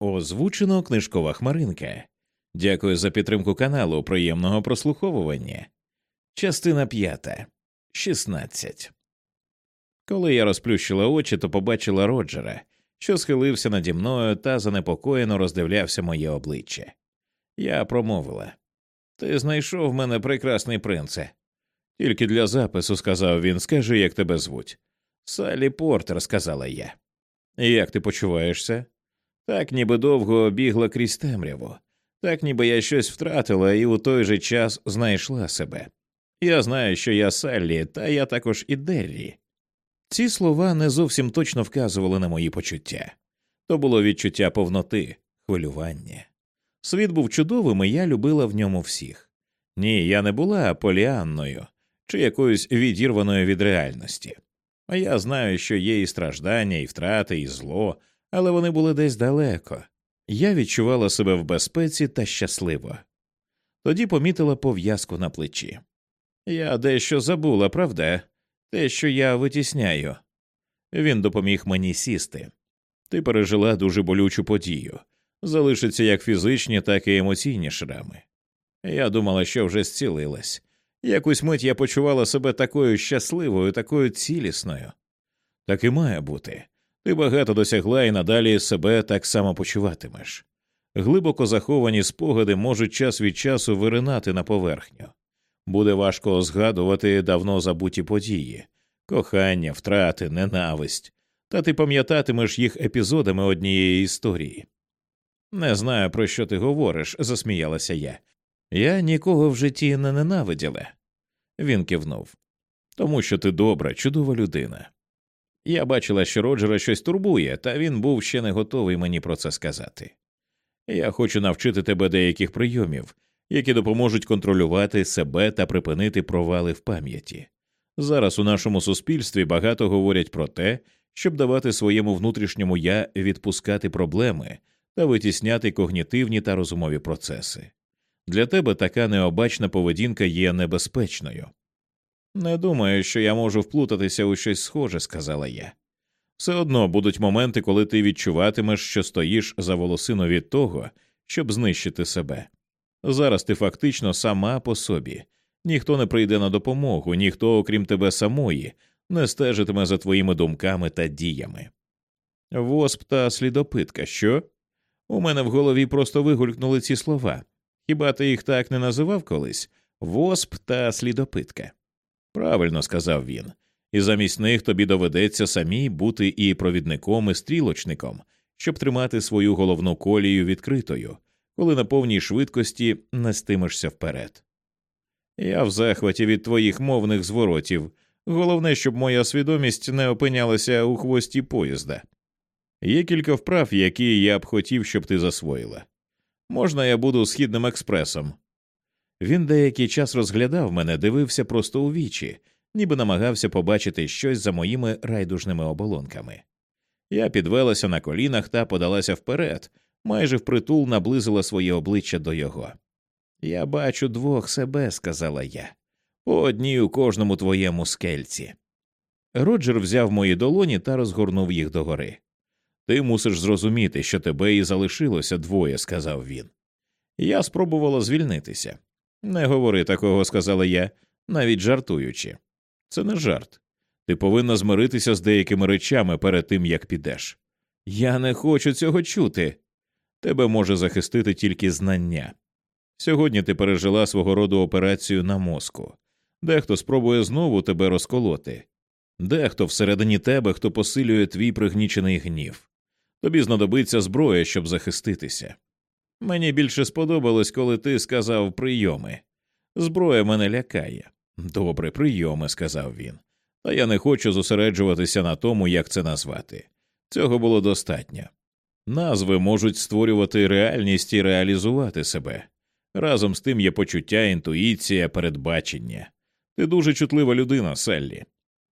Озвучено книжкова хмаринка. Дякую за підтримку каналу. Приємного прослуховування. Частина п'ята. Шістнадцять. Коли я розплющила очі, то побачила Роджера, що схилився наді мною та занепокоєно роздивлявся моє обличчя. Я промовила Ти знайшов мене прекрасний принце. Тільки для запису, сказав він, скажи, як тебе звуть. Салі Портер, сказала я. Як ти почуваєшся? Так, ніби довго бігла крізь темряву, так ніби я щось втратила і у той же час знайшла себе. Я знаю, що я Саллі, та я також і Деррі. Ці слова не зовсім точно вказували на мої почуття то було відчуття повноти, хвилювання. Світ був чудовим, і я любила в ньому всіх. Ні, я не була поліанною чи якоюсь відірваною від реальності. А я знаю, що є і страждання, і втрати, і зло, але вони були десь далеко. Я відчувала себе в безпеці та щасливо. Тоді помітила пов'язку на плечі. Я дещо забула, правда, те, що я витісняю. Він допоміг мені сісти. Ти пережила дуже болючу подію, залишиться як фізичні, так і емоційні шрами. Я думала, що вже зцілилась. Якусь мить я почувала себе такою щасливою, такою цілісною. Так і має бути. Ти багато досягла і надалі себе так само почуватимеш. Глибоко заховані спогади можуть час від часу виринати на поверхню. Буде важко згадувати давно забуті події кохання, втрати, ненависть, та ти пам'ятатимеш їх епізодами однієї історії. Не знаю, про що ти говориш, засміялася я. Я нікого в житті не ненавиділа. Він кивнув. Тому що ти добра, чудова людина. Я бачила, що Роджера щось турбує, та він був ще не готовий мені про це сказати. Я хочу навчити тебе деяких прийомів, які допоможуть контролювати себе та припинити провали в пам'яті. Зараз у нашому суспільстві багато говорять про те, щоб давати своєму внутрішньому я відпускати проблеми та витісняти когнітивні та розумові процеси. Для тебе така необачна поведінка є небезпечною. Не думаю, що я можу вплутатися у щось схоже, сказала я. Все одно будуть моменти, коли ти відчуватимеш, що стоїш за волосину від того, щоб знищити себе. Зараз ти фактично сама по собі, ніхто не прийде на допомогу, ніхто, окрім тебе самої, не стежитиме за твоїми думками та діями. Восп та слідопитка, що? У мене в голові просто вигулькнули ці слова. Хіба ти їх так не називав колись? Восп та слідопитка. Правильно сказав він, і замість них тобі доведеться самій бути і провідником, і стрілочником, щоб тримати свою головну колію відкритою, коли на повній швидкості нестимешся вперед. Я в захваті від твоїх мовних зворотів. Головне, щоб моя свідомість не опинялася у хвості поїзда. Є кілька вправ, які я б хотів, щоб ти засвоїла. Можна, я буду східним експресом. Він деякий час розглядав мене, дивився просто у вічі, ніби намагався побачити щось за моїми райдужними оболонками. Я підвелася на колінах та подалася вперед, майже впритул наблизила своє обличчя до його. Я бачу двох себе, сказала я, по одній у кожному твоєму скельці. Роджер взяв мої долоні та розгорнув їх догори. Ти мусиш зрозуміти, що тебе і залишилося двоє, сказав він. Я спробувала звільнитися. Не говори такого, сказала я, навіть жартуючи. Це не жарт. Ти повинна змиритися з деякими речами перед тим, як підеш. Я не хочу цього чути. Тебе може захистити тільки знання. Сьогодні ти пережила свого роду операцію на мозку. Дехто спробує знову тебе розколоти, дехто всередині тебе, хто посилює твій пригнічений гнів. Тобі знадобиться зброя, щоб захиститися. Мені більше сподобалось, коли ти сказав прийоми. Зброя мене лякає. Добре, прийоми, сказав він. Та я не хочу зосереджуватися на тому, як це назвати. Цього було достатньо. Назви можуть створювати реальність і реалізувати себе. Разом з тим є почуття, інтуїція, передбачення. Ти дуже чутлива людина, Селлі.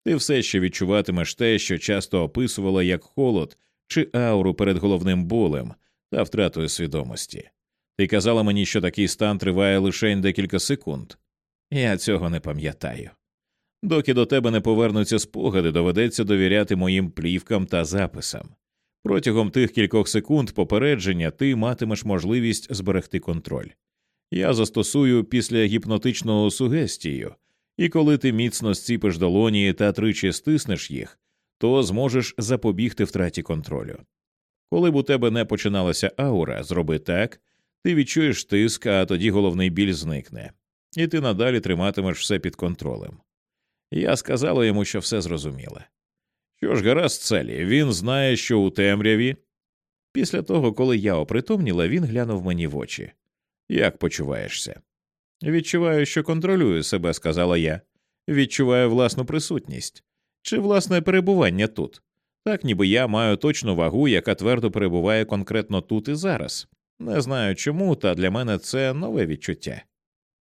Ти все ще відчуватимеш те, що часто описувала як холод чи ауру перед головним болем та втратою свідомості. Ти казала мені, що такий стан триває лише декілька секунд. Я цього не пам'ятаю. Доки до тебе не повернуться спогади, доведеться довіряти моїм плівкам та записам. Протягом тих кількох секунд попередження ти матимеш можливість зберегти контроль. Я застосую після гіпнотичного сугестію, і коли ти міцно зціпиш долоні та тричі стиснеш їх, то зможеш запобігти втраті контролю. Коли б у тебе не починалася аура, зроби так, ти відчуєш тиск, а тоді головний біль зникне, і ти надалі триматимеш все під контролем. Я сказала йому, що все зрозуміла. Що ж, гаразд, Целі, він знає, що у темряві. Після того, коли я опритомніла, він глянув мені в очі. Як почуваєшся? Відчуваю, що контролюю себе, сказала я. Відчуваю власну присутність чи власне перебування тут, так ніби я маю точну вагу, яка твердо перебуває конкретно тут і зараз. Не знаю чому, та для мене це нове відчуття.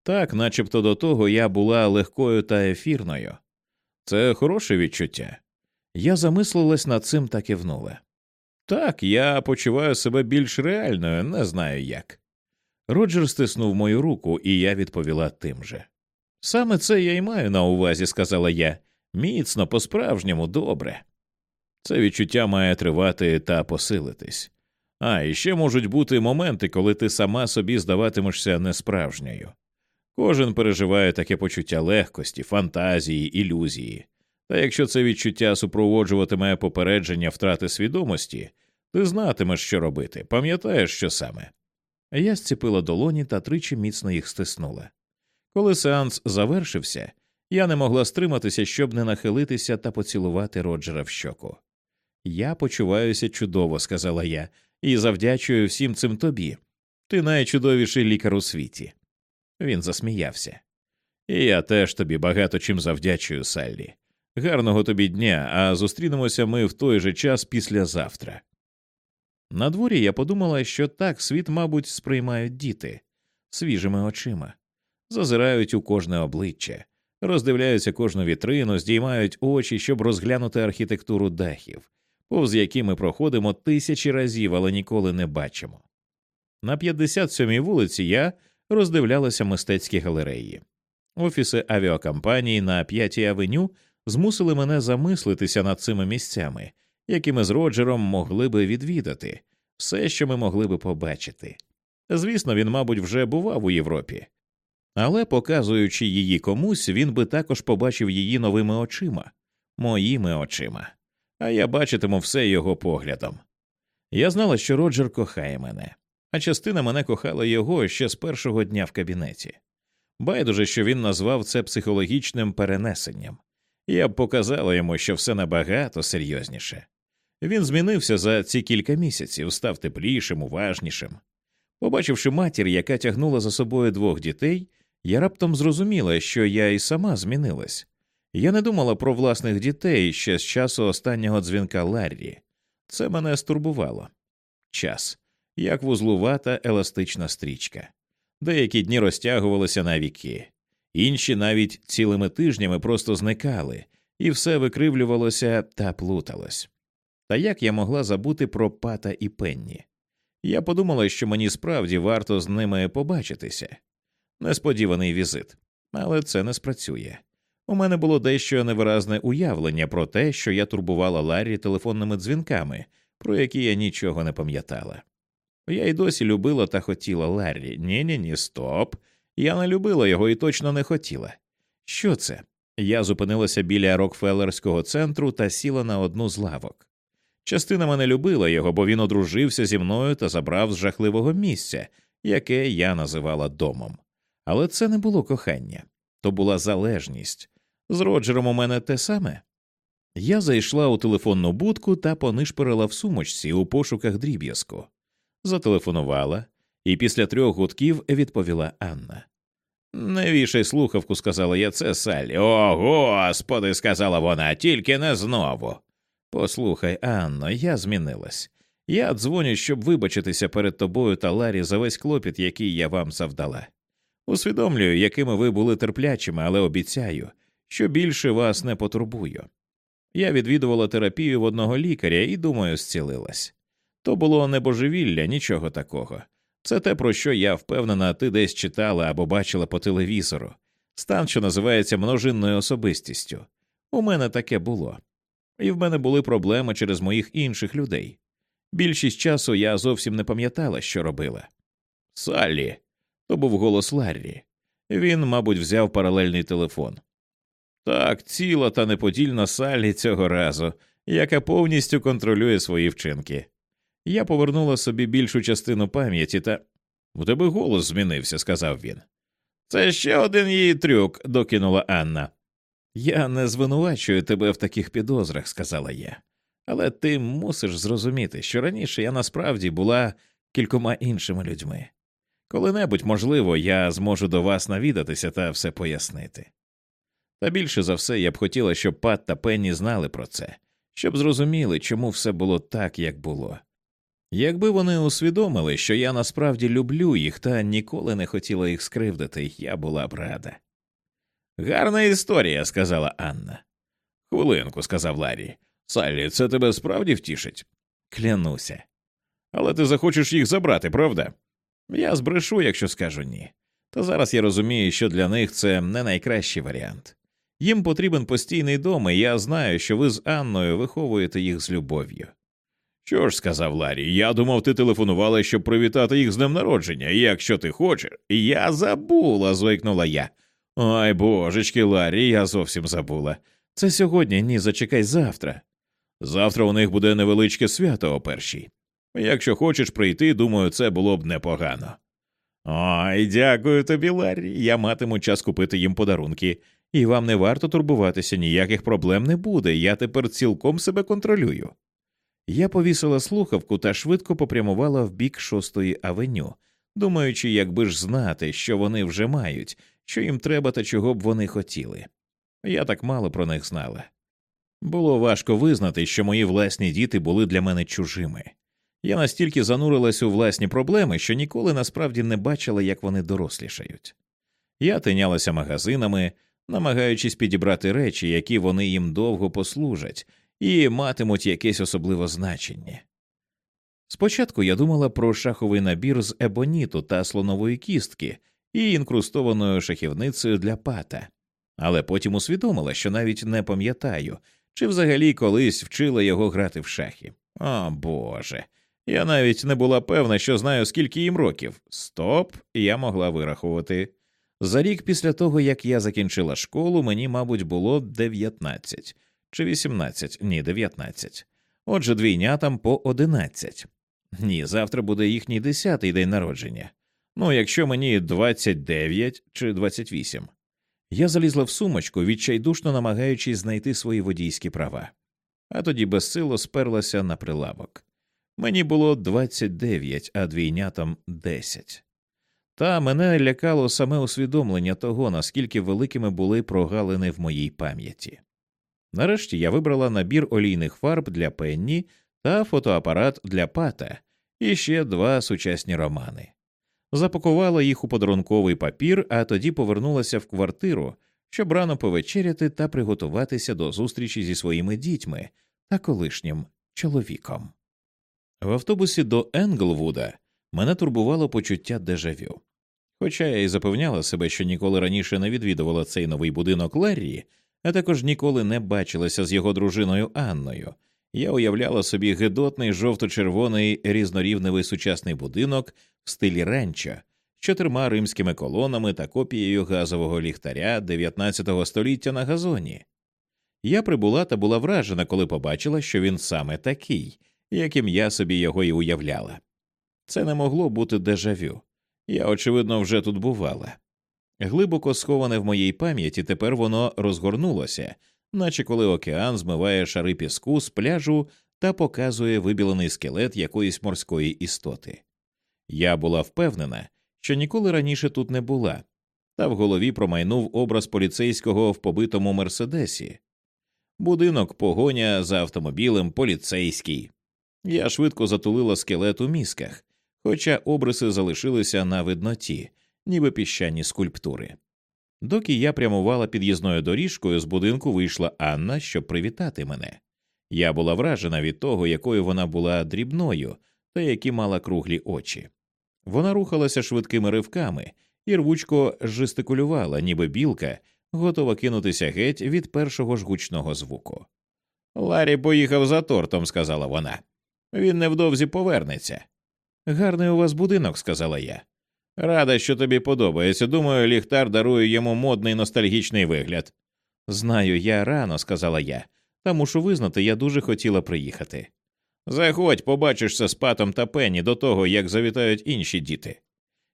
Так, начебто до того я була легкою та ефірною. Це хороше відчуття. Я замислилась над цим та кивнула. Так, я почуваю себе більш реальною, не знаю як. Роджер стиснув мою руку, і я відповіла тим же. Саме це я й маю на увазі, сказала я, міцно, по справжньому добре. Це відчуття має тривати та посилитись. А і ще можуть бути моменти, коли ти сама собі здаватимешся несправжньою. Кожен переживає таке почуття легкості, фантазії, ілюзії. Та якщо це відчуття супроводжуватиме попередження втрати свідомості, ти знатимеш, що робити, пам'ятаєш, що саме. Я зціпила долоні та тричі міцно їх стиснула. Коли сеанс завершився, я не могла стриматися, щоб не нахилитися та поцілувати Роджера в щоку. Я почуваюся чудово, сказала я, і завдячую всім цим тобі. Ти найчудовіший лікар у світі. Він засміявся. І я теж тобі багато чим завдячую, Саллі. Гарного тобі дня, а зустрінемося ми в той же час післязавтра. На дворі я подумала, що так світ, мабуть, сприймають діти свіжими очима, зазирають у кожне обличчя, роздивляються кожну вітрину, здіймають очі, щоб розглянути архітектуру дахів, повз які ми проходимо тисячі разів, але ніколи не бачимо. На 57-й вулиці я роздивлялася мистецькі галереї. Офіси авіакомпанії на 5-й авеню змусили мене замислитися над цими місцями, які ми з Роджером могли би відвідати, все, що ми могли би побачити. Звісно, він, мабуть, вже бував у Європі, але, показуючи її комусь, він би також побачив її новими очима, моїми очима, а я бачитиму все його поглядом. Я знала, що Роджер кохає мене, а частина мене кохала його ще з першого дня в кабінеті. Байдуже, що він назвав це психологічним перенесенням. Я б показала йому, що все набагато серйозніше. Він змінився за ці кілька місяців, став теплішим, уважнішим. Побачивши матір, яка тягнула за собою двох дітей, я раптом зрозуміла, що я і сама змінилась. Я не думала про власних дітей ще з часу останнього дзвінка Ларрі. Це мене стурбувало. Час як вузлувата еластична стрічка. Деякі дні розтягувалися на віки, інші навіть цілими тижнями просто зникали, і все викривлювалося та плуталось. Та як я могла забути про пата і пенні? Я подумала, що мені справді варто з ними побачитися. Несподіваний візит, але це не спрацює. У мене було дещо невиразне уявлення про те, що я турбувала Ларрі телефонними дзвінками, про які я нічого не пам'ятала. Я й досі любила та хотіла Ларрі. Ні, ні, ні, стоп. Я не любила його і точно не хотіла. Що це? Я зупинилася біля Рокфеллерського центру та сіла на одну з лавок. Частина мене любила його, бо він одружився зі мною та забрав з жахливого місця, яке я називала домом. Але це не було кохання, то була залежність. З Роджером у мене те саме. Я зайшла у телефонну будку та понишпирила в сумочці у пошуках дріб'язку, зателефонувала, і після трьох гудків відповіла Анна. Не вішай слухавку, сказала я це Саллі. О, господи, сказала вона, тільки не знову. Послухай, Анно, я змінилась. Я дзвоню, щоб вибачитися перед тобою та Ларі за весь клопіт, який я вам завдала. Усвідомлюю, якими ви були терплячими, але обіцяю, що більше вас не потурбую. Я відвідувала терапію в одного лікаря і, думаю, зцілилась. То було не божевілля, нічого такого. Це те, про що я впевнена, ти десь читала або бачила по телевізору, стан, що називається множинною особистістю. У мене таке було. І в мене були проблеми через моїх інших людей. Більшість часу я зовсім не пам'ятала, що робила. Саллі. То був голос Ларрі. Він, мабуть, взяв паралельний телефон. Так, ціла та неподільна Саллі цього разу, яка повністю контролює свої вчинки. Я повернула собі більшу частину пам'яті та. У тебе голос змінився, сказав він. Це ще один її трюк, докинула Анна. Я не звинувачую тебе в таких підозрах, сказала я, але ти мусиш зрозуміти, що раніше я насправді була кількома іншими людьми. Коли-небудь, можливо, я зможу до вас навідатися та все пояснити. Та більше за все я б хотіла, щоб Пат та Пенні знали про це, щоб зрозуміли, чому все було так, як було. Якби вони усвідомили, що я насправді люблю їх та ніколи не хотіла їх скривдити, я була б рада. Гарна історія, сказала Анна. Хвилинку, сказав Ларі. Саллі, це тебе справді втішить? Клянуся. Але ти захочеш їх забрати, правда? Я збрешу, якщо скажу ні. Та зараз я розумію, що для них це не найкращий варіант. Їм потрібен постійний дом, і я знаю, що ви з Анною виховуєте їх з любов'ю. Що ж, сказав Ларі, я думав, ти телефонувала, щоб привітати їх з днем народження, і якщо ти хочеш. Я забула, звикнула я. Ой божечки, Ларі, я зовсім забула. Це сьогодні, ні, зачекай завтра. Завтра у них буде невеличке свято о першій. Якщо хочеш прийти, думаю, це було б непогано. Ой, дякую тобі, Ларі. Я матиму час купити їм подарунки, і вам не варто турбуватися, ніяких проблем не буде. Я тепер цілком себе контролюю. Я повісила слухавку та швидко попрямувала в бік шостої авеню, думаючи, якби ж знати, що вони вже мають, що їм треба та чого б вони хотіли. Я так мало про них знала. Було важко визнати, що мої власні діти були для мене чужими. Я настільки занурилась у власні проблеми, що ніколи насправді не бачила, як вони дорослішають. Я тинялася магазинами, намагаючись підібрати речі, які вони їм довго послужать, і матимуть якесь особливе значення. Спочатку я думала про шаховий набір з ебоніту та слонової кістки і інкрустованою шахівницею для пата, але потім усвідомила, що навіть не пам'ятаю, чи взагалі колись вчила його грати в шахи. О Боже. Я навіть не була певна, що знаю, скільки їм років. Стоп, я могла вирахувати. За рік після того, як я закінчила школу, мені, мабуть, було 19 чи 18, ні, 19. Отже, двійнятам по 11. Ні, завтра буде їхній десятий день народження. Ну, якщо мені 29 чи 28. Я залізла в сумочку, відчайдушно намагаючись знайти свої водійські права, а тоді безсило сперлася на прилавок. Мені було 29, а двійнятам 10. Та мене лякало саме усвідомлення того, наскільки великими були прогалини в моїй пам'яті. Нарешті я вибрала набір олійних фарб для Пенні та фотоапарат для пата і ще два сучасні романи. Запакувала їх у подарунковий папір, а тоді повернулася в квартиру, щоб рано повечеряти та приготуватися до зустрічі зі своїми дітьми та колишнім чоловіком. В автобусі до Енглвуда мене турбувало почуття дежавю. Хоча я й запевняла себе, що ніколи раніше не відвідувала цей новий будинок Ларрі, а також ніколи не бачилася з його дружиною Анною, я уявляла собі гидотний жовто-червоний різнорівневий сучасний будинок в стилі ранчо з чотирма римськими колонами та копією газового ліхтаря 19 століття на газоні. Я прибула та була вражена, коли побачила, що він саме такий, яким я собі його і уявляла. Це не могло бути дежавю. Я, очевидно, вже тут бувала. Глибоко сховане в моїй пам'яті, тепер воно розгорнулося, наче коли океан змиває шари піску з пляжу та показує вибілений скелет якоїсь морської істоти. Я була впевнена, що ніколи раніше тут не була, та в голові промайнув образ поліцейського в побитому мерседесі. Будинок погоня за автомобілем поліцейський. Я швидко затулила скелет у мізках, хоча обриси залишилися на видноті, ніби піщані скульптури. Доки я прямувала під'їзною доріжкою, з будинку вийшла Анна, щоб привітати мене. Я була вражена від того, якою вона була дрібною та які мала круглі очі. Вона рухалася швидкими ривками і рвучко жестикулювала, ніби білка, готова кинутися геть від першого ж гучного звуку. Ларі поїхав за тортом, сказала вона. Він невдовзі повернеться. Гарний у вас будинок, сказала я. Рада, що тобі подобається. Думаю, ліхтар дарує йому модний ностальгічний вигляд. Знаю, я рано, сказала я, та мушу визнати, я дуже хотіла приїхати. Заходь, побачишся з патом та пенні до того, як завітають інші діти.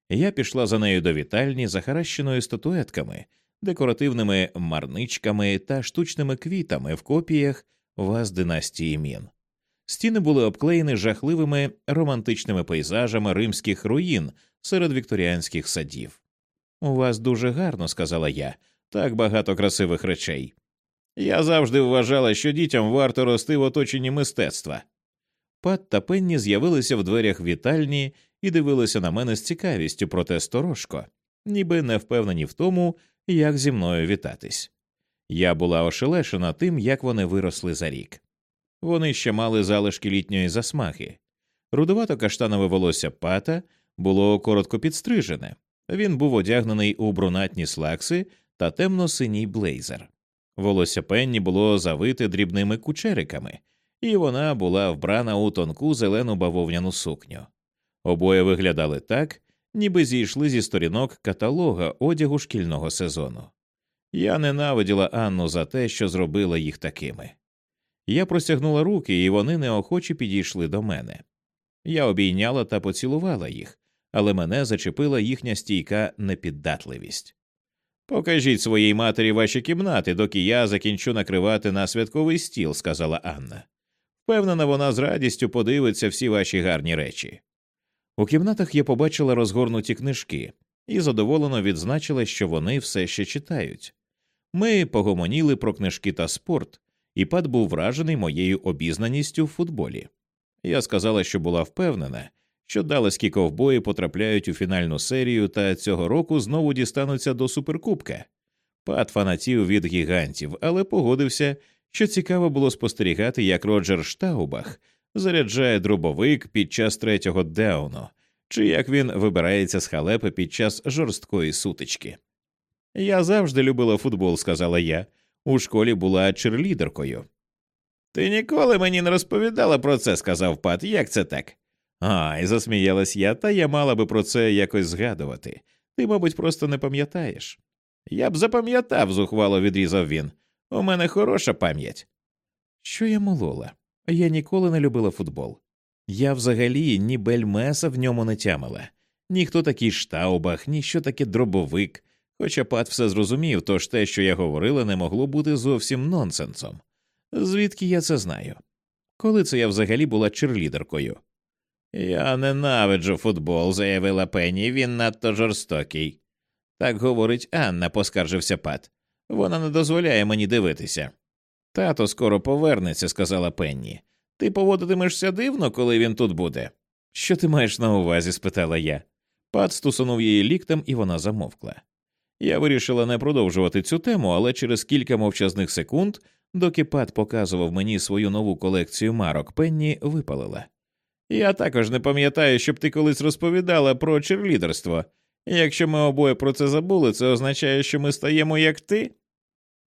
Я пішла за нею до вітальні, захаращеною статуетками, декоративними марничками та штучними квітами в копіях ваз династії Мін. Стіни були обклеєні жахливими романтичними пейзажами римських руїн серед вікторіанських садів. У вас дуже гарно, сказала я, так багато красивих речей. Я завжди вважала, що дітям варто рости в оточенні мистецтва. Пат та Пенні з'явилися в дверях вітальні і дивилися на мене з цікавістю, проте сторожко, ніби не впевнені в тому, як зі мною вітатись. Я була ошелешена тим, як вони виросли за рік. Вони ще мали залишки літньої засмаги. Рудовато каштанове волосся пата було коротко підстрижене. Він був одягнений у брунатні слакси та темно-синій блейзер. Волосся Пенні було завите дрібними кучериками, і вона була вбрана у тонку зелену бавовняну сукню. Обоє виглядали так, ніби зійшли зі сторінок каталога одягу шкільного сезону. Я ненавиділа Анну за те, що зробила їх такими. Я простягнула руки, і вони неохоче підійшли до мене. Я обійняла та поцілувала їх, але мене зачепила їхня стійка непіддатливість. Покажіть своїй матері ваші кімнати, доки я закінчу накривати на святковий стіл, сказала Анна. Впевнена, вона з радістю подивиться всі ваші гарні речі. У кімнатах я побачила розгорнуті книжки і задоволено відзначила, що вони все ще читають. Ми погомоніли про книжки та спорт, і пат був вражений моєю обізнаністю в футболі. Я сказала, що була впевнена, що далеські ковбої потрапляють у фінальну серію та цього року знову дістануться до суперкубка. Пат фанатів від гігантів, але погодився, що цікаво було спостерігати, як Роджер Штаубах заряджає дробовик під час третього дауну, чи як він вибирається з халепи під час жорсткої сутички. Я завжди любила футбол, сказала я. У школі була черлідеркою. Ти ніколи мені не розповідала про це, сказав Пат. Як це так? А, засміялась я, та я мала би про це якось згадувати. Ти, мабуть, просто не пам'ятаєш. Я б запам'ятав, зухвало відрізав він. У мене хороша пам'ять. Що я молола? Я ніколи не любила футбол. Я взагалі ні бельмеса в ньому не тямила, ні хто такий штаубах, ні що таке дробовик. Хоча пат все зрозумів, тож те, що я говорила, не могло бути зовсім нонсенсом. Звідки я це знаю? Коли це я взагалі була черлідеркою? Я ненавиджу футбол, заявила Пенні, він надто жорстокий. Так говорить Анна, поскаржився пат. Вона не дозволяє мені дивитися. Тато скоро повернеться, сказала Пенні. Ти поводитимешся дивно, коли він тут буде. Що ти маєш на увазі? спитала я. Пат стусунув її ліктем, і вона замовкла. Я вирішила не продовжувати цю тему, але через кілька мовчазних секунд, доки Пат показував мені свою нову колекцію марок Пенні, випалила. Я також не пам'ятаю, щоб ти колись розповідала про черлідерство. Якщо ми обоє про це забули, це означає, що ми стаємо як ти.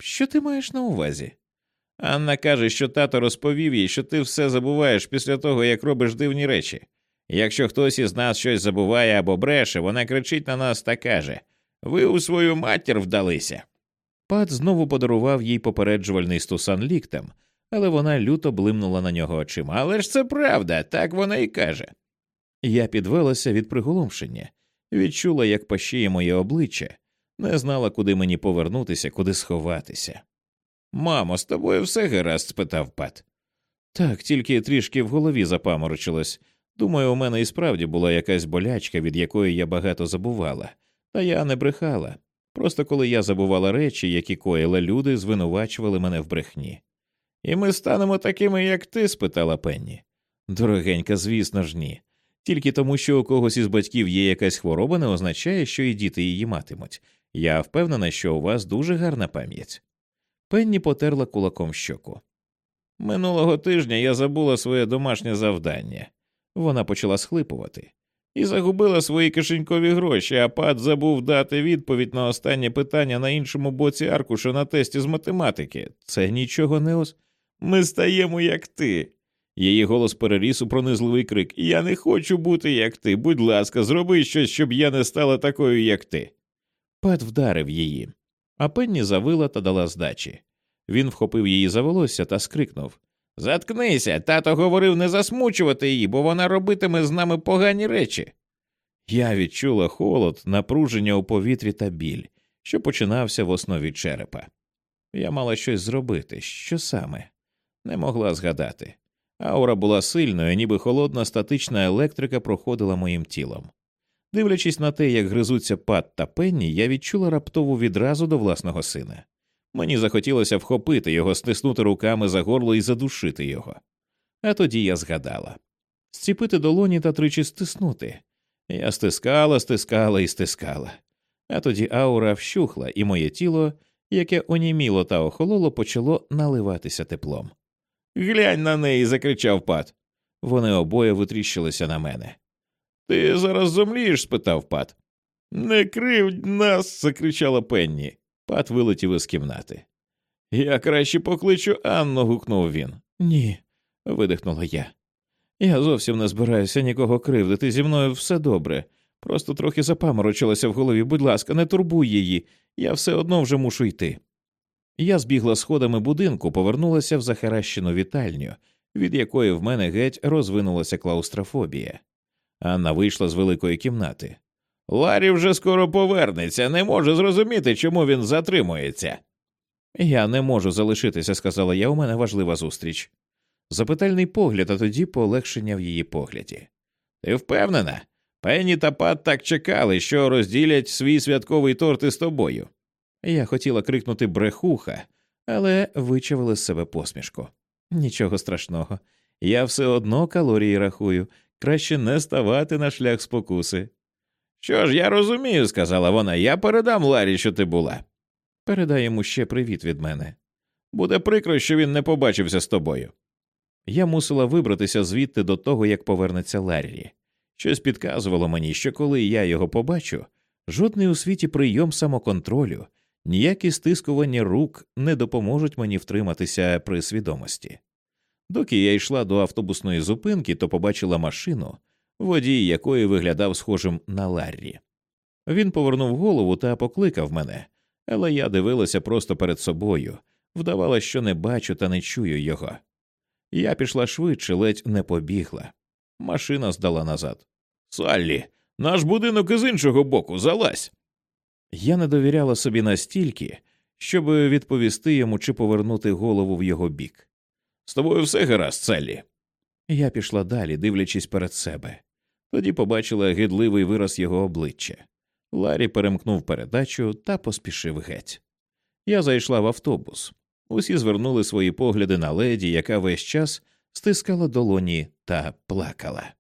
Що ти маєш на увазі? Анна каже, що тато розповів їй, що ти все забуваєш після того, як робиш дивні речі. Якщо хтось із нас щось забуває або бреше, вона кричить на нас та каже Ви у свою матір вдалися. Пат знову подарував їй попереджувальний стусан ліктем, але вона люто блимнула на нього очима. Але ж це правда, так вона і каже. Я підвелася від приголомшення, відчула, як пащіє моє обличчя, не знала, куди мені повернутися, куди сховатися. Мамо, з тобою все гаразд? спитав Пат. Так, тільки трішки в голові запаморочилось. Думаю, у мене і справді була якась болячка, від якої я багато забувала, та я не брехала. Просто коли я забувала речі, які коїли люди, звинувачували мене в брехні. І ми станемо такими, як ти? спитала Пенні. Дорогенька, звісно ж, ні. Тільки тому, що у когось із батьків є якась хвороба, не означає, що і діти її матимуть. Я впевнена, що у вас дуже гарна пам'ять. Пенні потерла кулаком щоку. Минулого тижня я забула своє домашнє завдання. Вона почала схлипувати і загубила свої кишенькові гроші, а пат забув дати відповідь на останнє питання на іншому боці аркуша на тесті з математики. Це нічого не ос. Ми стаємо, як ти. Її голос переріс у пронизливий крик Я не хочу бути, як ти. Будь ласка, зроби щось, щоб я не стала такою, як ти. Пет вдарив її, а Пенні завила та дала здачі. Він вхопив її за волосся та скрикнув Заткнися, тато говорив не засмучувати її, бо вона робитиме з нами погані речі. Я відчула холод, напруження у повітрі та біль, що починався в основі черепа. Я мала щось зробити, що саме не могла згадати. Аура була сильною, ніби холодна статична електрика проходила моїм тілом. Дивлячись на те, як гризуться пат та пенні, я відчула раптову відразу до власного сина. Мені захотілося вхопити його, стиснути руками за горло і задушити його. А тоді я згадала зціпити долоні та тричі стиснути. Я стискала, стискала і стискала. А тоді аура вщухла, і моє тіло, яке оніміло та охололо, почало наливатися теплом. Глянь на неї. закричав пат. Вони обоє витріщилися на мене. Ти зараз зомлієш? спитав пат. Не кривдь нас. закричала Пенні. Пат вилетів із кімнати. Я краще покличу Анну. гукнув він. Ні, видихнула я. Я зовсім не збираюся нікого кривдити. Зі мною все добре. Просто трохи запаморочилася в голові. Будь ласка, не турбуй її, я все одно вже мушу йти. Я збігла сходами будинку, повернулася в захаращену вітальню, від якої в мене геть розвинулася клаустрофобія. Анна вийшла з великої кімнати. Ларі вже скоро повернеться, не можу зрозуміти, чому він затримується. Я не можу залишитися, сказала я, у мене важлива зустріч. Запитальний погляд, а тоді полегшення в її погляді. Ти впевнена? Пенні та Пат так чекали, що розділять свій святковий торт із тобою. Я хотіла крикнути брехуха, але вичавила з себе посмішку. Нічого страшного. Я все одно калорії рахую, краще не ставати на шлях спокуси. Що ж, я розумію, сказала вона, я передам Ларі, що ти була. Передай йому ще привіт від мене. Буде прикро, що він не побачився з тобою. Я мусила вибратися звідти до того, як повернеться Ларрі. Щось підказувало мені, що коли я його побачу, жодний у світі прийом самоконтролю, ніякі стискування рук не допоможуть мені втриматися при свідомості. Доки я йшла до автобусної зупинки, то побачила машину, водій якої виглядав схожим на Ларрі. Він повернув голову та покликав мене, але я дивилася просто перед собою, вдавала, що не бачу та не чую його. Я пішла швидше, ледь не побігла. Машина здала назад. Саллі, наш будинок із іншого боку, залазь. Я не довіряла собі настільки, щоб відповісти йому чи повернути голову в його бік. З тобою все гаразд, Саллі?» Я пішла далі, дивлячись перед себе. Тоді побачила гидливий вираз його обличчя. Ларі перемкнув передачу та поспішив геть. Я зайшла в автобус. Усі звернули свої погляди на леді, яка весь час стискала долоні та плакала.